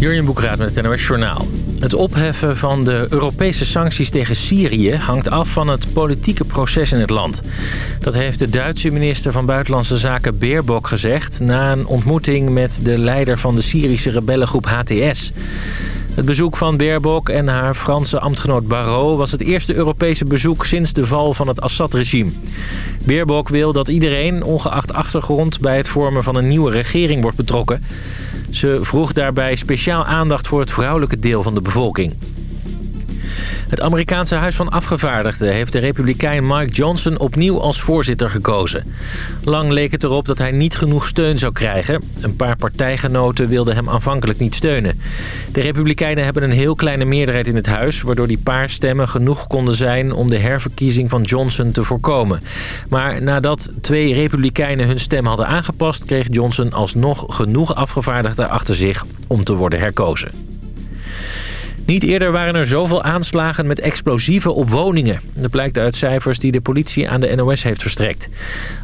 Jurjen Boekraat met het NOS Journaal. Het opheffen van de Europese sancties tegen Syrië hangt af van het politieke proces in het land. Dat heeft de Duitse minister van Buitenlandse Zaken Baerbock gezegd... na een ontmoeting met de leider van de Syrische rebellengroep HTS. Het bezoek van Baerbock en haar Franse ambtgenoot Barrot... was het eerste Europese bezoek sinds de val van het Assad-regime. Baerbock wil dat iedereen, ongeacht achtergrond... bij het vormen van een nieuwe regering wordt betrokken... Ze vroeg daarbij speciaal aandacht voor het vrouwelijke deel van de bevolking. Het Amerikaanse Huis van Afgevaardigden heeft de republikein Mike Johnson opnieuw als voorzitter gekozen. Lang leek het erop dat hij niet genoeg steun zou krijgen. Een paar partijgenoten wilden hem aanvankelijk niet steunen. De republikeinen hebben een heel kleine meerderheid in het huis... waardoor die paar stemmen genoeg konden zijn om de herverkiezing van Johnson te voorkomen. Maar nadat twee republikeinen hun stem hadden aangepast... kreeg Johnson alsnog genoeg afgevaardigden achter zich om te worden herkozen. Niet eerder waren er zoveel aanslagen met explosieven op woningen. Dat blijkt uit cijfers die de politie aan de NOS heeft verstrekt.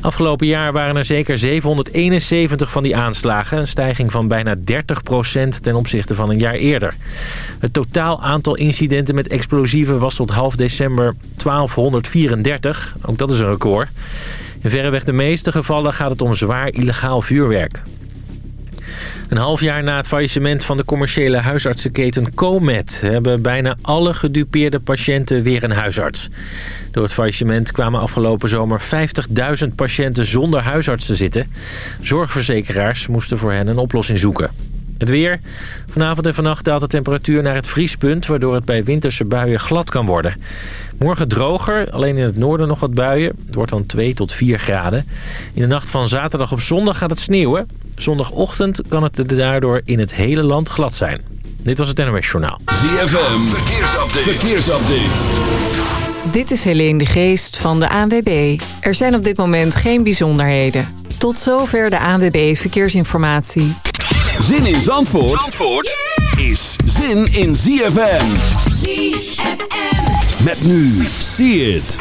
Afgelopen jaar waren er zeker 771 van die aanslagen. Een stijging van bijna 30% ten opzichte van een jaar eerder. Het totaal aantal incidenten met explosieven was tot half december 1234. Ook dat is een record. In verreweg de meeste gevallen gaat het om zwaar illegaal vuurwerk. Een half jaar na het faillissement van de commerciële huisartsenketen Comet... hebben bijna alle gedupeerde patiënten weer een huisarts. Door het faillissement kwamen afgelopen zomer 50.000 patiënten zonder huisarts te zitten. Zorgverzekeraars moesten voor hen een oplossing zoeken. Het weer. Vanavond en vannacht daalt de temperatuur naar het vriespunt... waardoor het bij winterse buien glad kan worden. Morgen droger, alleen in het noorden nog wat buien. Het wordt dan 2 tot 4 graden. In de nacht van zaterdag op zondag gaat het sneeuwen. Zondagochtend kan het daardoor in het hele land glad zijn. Dit was het NOS Journaal. ZFM, verkeersupdate. verkeersupdate. Dit is Helene de Geest van de ANWB. Er zijn op dit moment geen bijzonderheden. Tot zover de ANWB Verkeersinformatie. Zin in Zandvoort, Zandvoort is zin in ZFM. ZFM. Met nu, see it.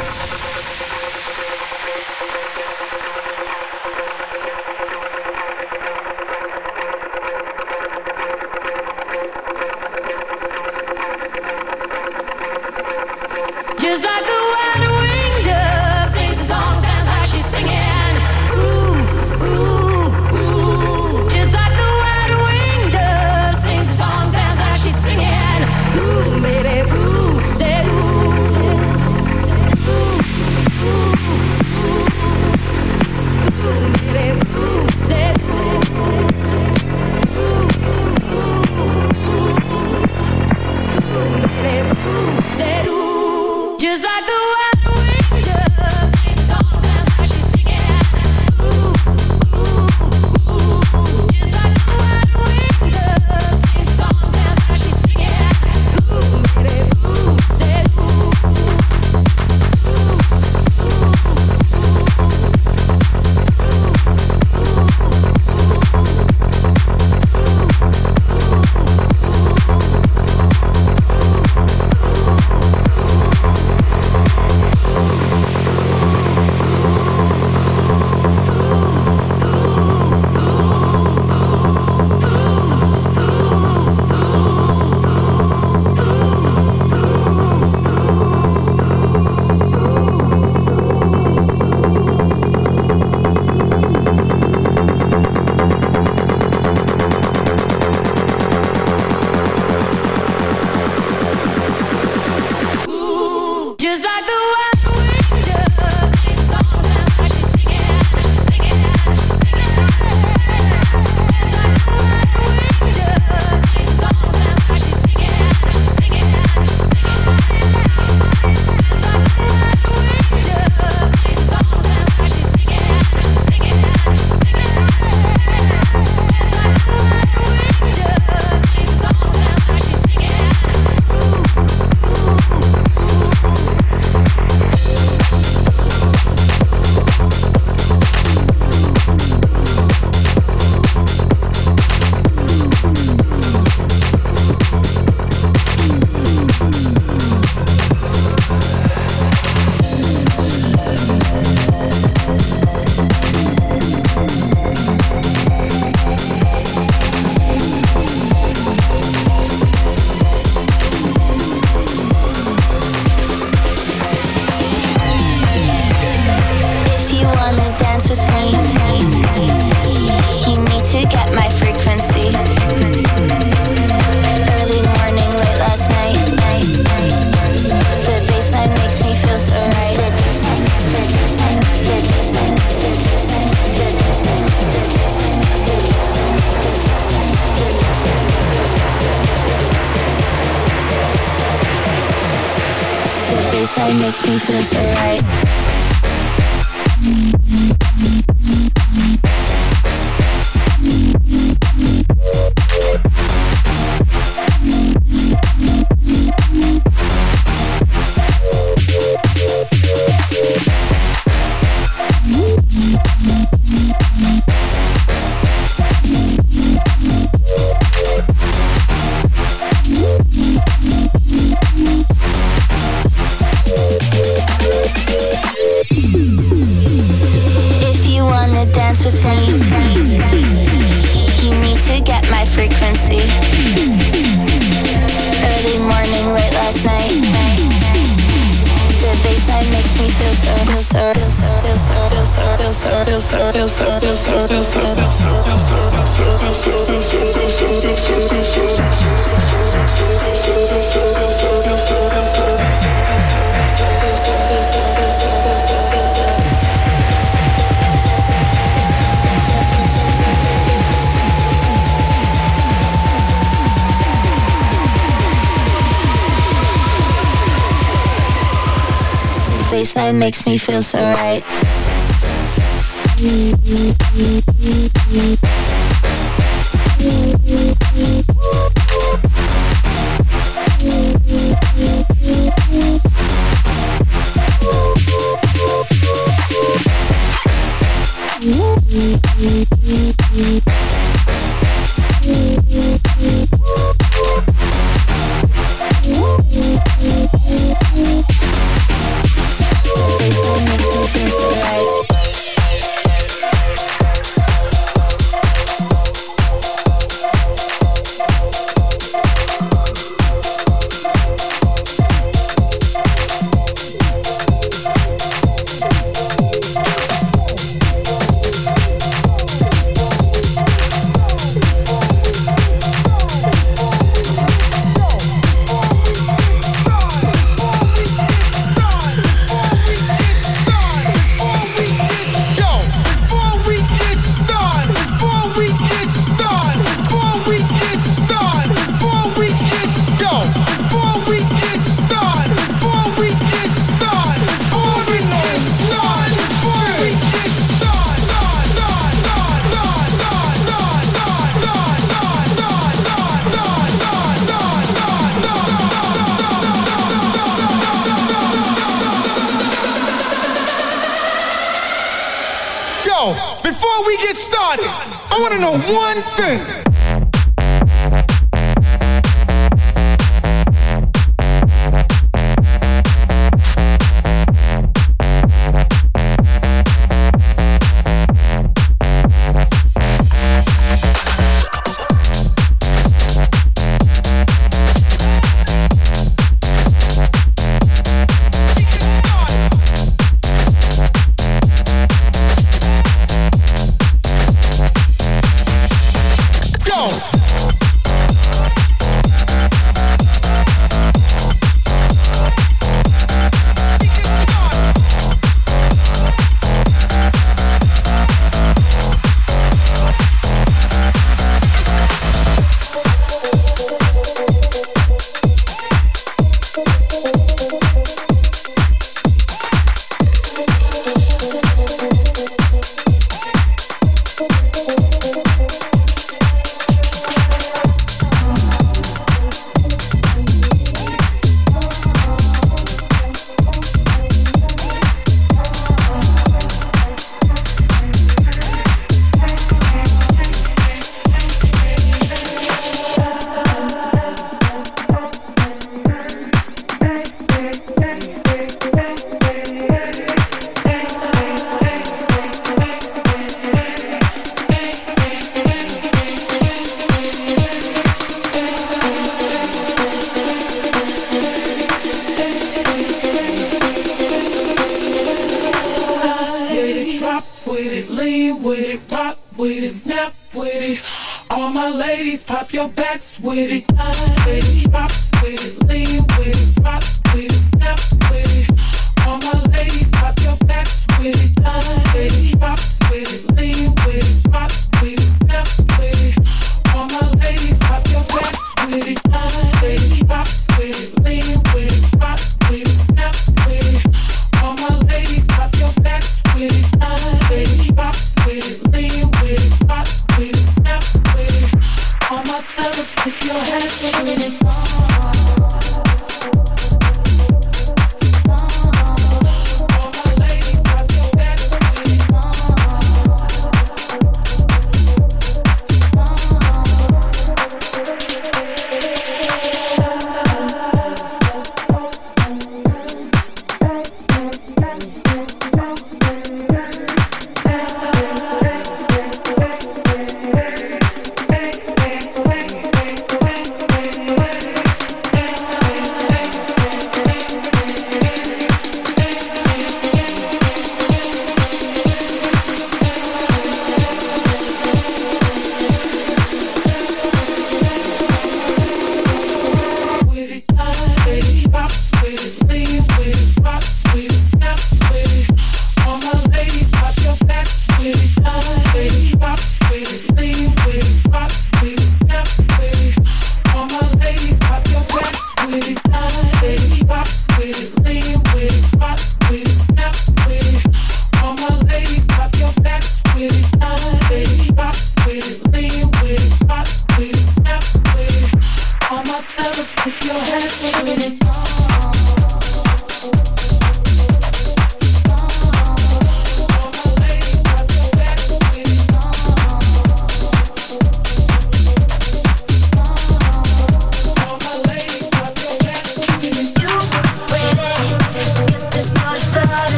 Right. me feel so right. feels so right.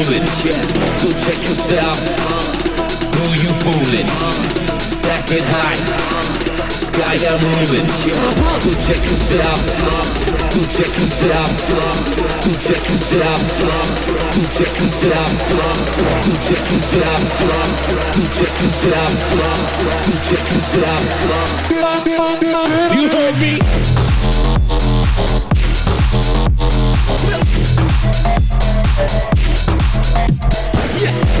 Sky Go check yourself. Who you fooling? Stack high. Sky I'm moving. Go check yourself. Go check yourself. Go check yourself. Go check yourself. Go check yourself. Go check yourself. Go check yourself. You heard me. Yeah.